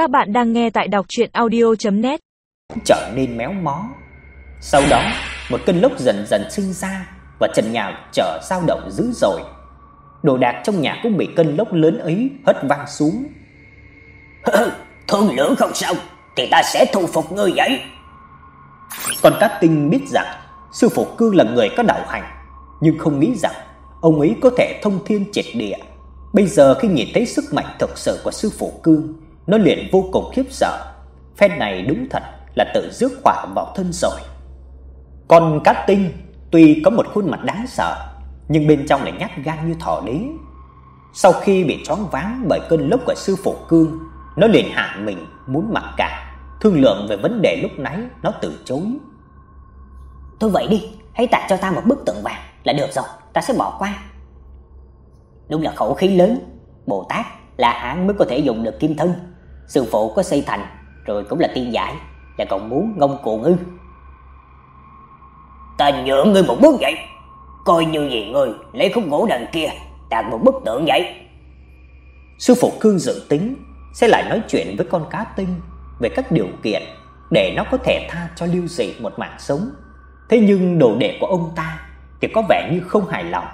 Các bạn đang nghe tại đọc audio net Trở nên méo mó. Sau đó, một cơn lốc dần dần sinh ra và trần nhà trở dao động dữ dội. Đồ đạc trong nhà cũng bị cơn lốc lớn ấy hất văng xuống. Thương lượng không xong thì ta sẽ thu phục ngươi vậy. Còn Cát Tinh biết rằng sư phụ Cương là người có đạo hành, nhưng không nghĩ rằng ông ấy có thể thông thiên triệt địa. Bây giờ khi nhìn thấy sức mạnh thực sự của sư phụ Cương, nó liền vô cùng khiếp sợ. Phen này đúng thật là tự rước họa vào thân rồi. Còn cá Tinh tuy có một khuôn mặt đáng sợ, nhưng bên trong lại nhát gan như thỏ đế. Sau khi bị choáng váng bởi cơn lốc của sư phụ Cương, nó liền hạ mình muốn mặc cả, thương lượng về vấn đề lúc nãy nó từ chối. Thôi vậy đi, hãy tặng cho ta một bức tượng vàng là được rồi, ta sẽ bỏ qua. Đúng là khẩu khí lớn, Bồ Tát là hắn mới có thể dùng được kim thân. Sư phụ có xây thành rồi cũng là tiên giải, là còn muốn ngông cuồng ư? Ta nhượng ngươi một bước vậy, coi như gì ngươi lấy khúc gỗ đằng kia đạt một bức tượng vậy. Sư phụ Cương dự tính sẽ lại nói chuyện với con cá tinh về các điều kiện để nó có thể tha cho Lưu Dị một mạng sống. Thế nhưng đồ đệ của ông ta thì có vẻ như không hài lòng.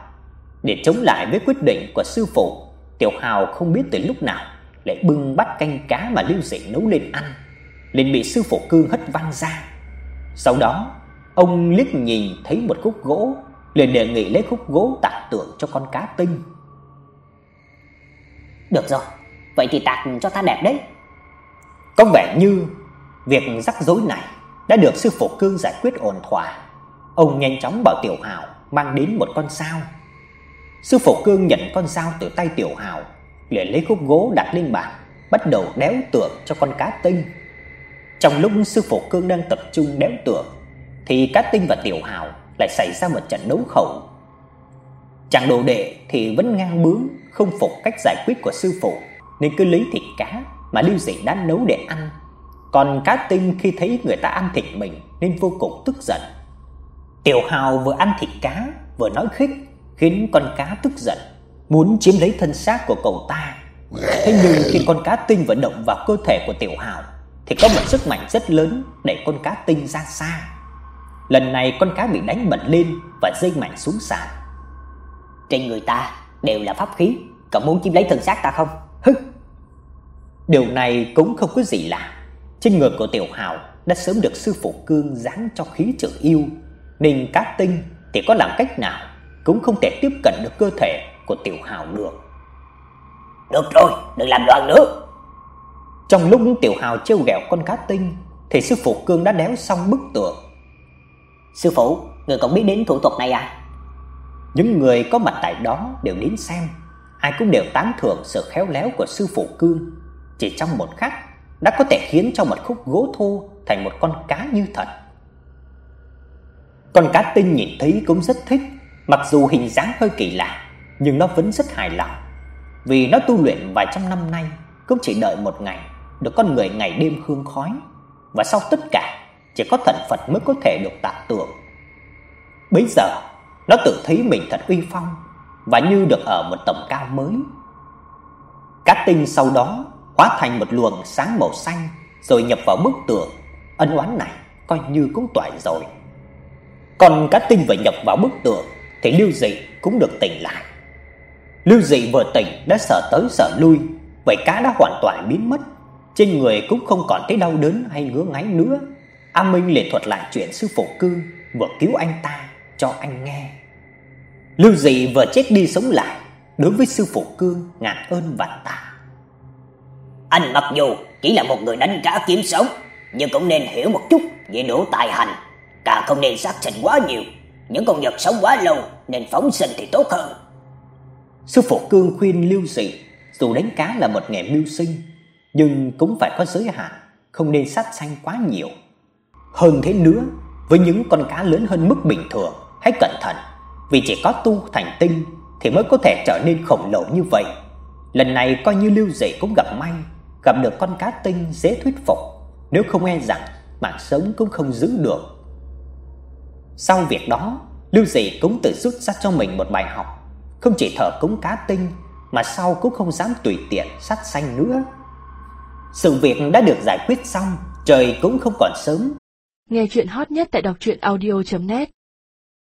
Để chống lại với quyết định của sư phụ, Tiểu Hào không biết từ lúc nào lại bưng bát canh cá mà Lưu Dị nấu lên ăn, liền bị sư phụ Cương hất văng ra. Sau đó, ông liếc nhìn thấy một khúc gỗ, liền đề nghị lấy khúc gỗ tạc tượng cho con cá tinh. Được rồi, vậy thì tạc cho ta đẹp đấy. Có vẻ như việc rắc rối này đã được sư phụ Cương giải quyết ổn thỏa. Ông nhanh chóng bảo Tiểu Hào mang đến một con dao. Sư phụ Cương nhận con dao từ tay Tiểu Hào, liền lấy khúc gỗ đặt lên bàn, bắt đầu đéo tượng cho con cá tinh. Trong lúc sư phụ Cương đang tập trung đéo tượng, thì cá tinh và Tiểu Hào lại xảy ra một trận đấu khẩu. Chàng đồ đệ thì vẫn ngang bướng, không phục cách giải quyết của sư phụ, nên cứ lấy thịt cá mà Lưu Dị đã nấu để ăn. Còn cá tinh khi thấy người ta ăn thịt mình nên vô cùng tức giận. Tiểu Hào vừa ăn thịt cá vừa nói khích, khiến con cá tức giận, muốn chiếm lấy thân xác của cậu ta. Thế nhưng khi con cá tinh vận động vào cơ thể của Tiểu Hào thì có một sức mạnh rất lớn đẩy con cá tinh ra xa. Lần này con cá bị đánh bật lên và rơi mạnh xuống sàn. Trên người ta đều là pháp khí, cậu muốn chiếm lấy thân xác ta không? Hừ, Điều này cũng không có gì lạ. Trên người của Tiểu Hào đã sớm được sư phụ Cương giáng cho khí trợ yêu, nên cá tinh thì có làm cách nào cũng không thể tiếp cận được cơ thể của Tiểu Hào được. Được rồi, đừng làm loạn nữa. Trong lúc Tiểu Hào trêu ghẹo con cá tinh thì sư phụ Cương đã đéo xong bức tượng. Sư phụ, người còn biết đến thủ thuật này à? Những người có mặt tại đó đều đến xem, ai cũng đều tán thưởng sự khéo léo của sư phụ Cương. Chỉ trong một khắc đã có thể khiến cho một khúc gỗ thô thành một con cá như thật. Con cá tinh nhìn thấy cũng rất thích, mặc dù hình dáng hơi kỳ lạ, nhưng nó vẫn rất hài lòng. Vì nó tu luyện vài trăm năm nay, cũng chỉ đợi một ngày được con người ngày đêm hương khói, và sau tất cả chỉ có thần Phật mới có thể được tạc tượng. Bây giờ, nó tự thấy mình thật uy phong và như được ở một tầm cao mới. Cá tinh sau đó hóa thành một luồng sáng màu xanh rồi nhập vào bức tượng, ân oán này coi như cũng toại rồi. Còn cá tinh vừa nhập vào bức tượng thì Lưu Dị cũng được tỉnh lại. Lưu Dị vừa tỉnh đã sợ tới sợ lui, vậy cá đã hoàn toàn biến mất, trên người cũng không còn thấy đau đớn hay ngứa ngáy nữa. A Minh liền thuật lại chuyện sư phụ Cương vừa cứu anh ta cho anh nghe. Lưu Dị vừa chết đi sống lại, đối với sư phụ Cương ngàn ơn vạn tạ. Anh mặc dù chỉ là một người đánh cá kiếm sống, nhưng cũng nên hiểu một chút về độ tài hành, càng không nên sát sinh quá nhiều. Những con vật sống quá lâu nên phóng sinh thì tốt hơn. Sư phụ Cương khuyên Lưu Dị, dù đánh cá là một nghề mưu sinh, nhưng cũng phải có giới hạn, không nên sát sanh quá nhiều. Hơn thế nữa, với những con cá lớn hơn mức bình thường, hãy cẩn thận, vì chỉ có tu thành tinh thì mới có thể trở nên khổng lồ như vậy. Lần này coi như Lưu Dị cũng gặp may, gặp được con cá tinh dễ thuyết phục, nếu không e rằng mạng sống cũng không giữ được. Sau việc đó, Lưu Dị cũng tự rút ra cho mình một bài học, không chỉ thờ cúng cá tinh mà sau cũng không dám tùy tiện sát sanh nữa. Sự việc đã được giải quyết xong, trời cũng không còn sớm. Nghe chuyện hot nhất tại đọc truyện audio net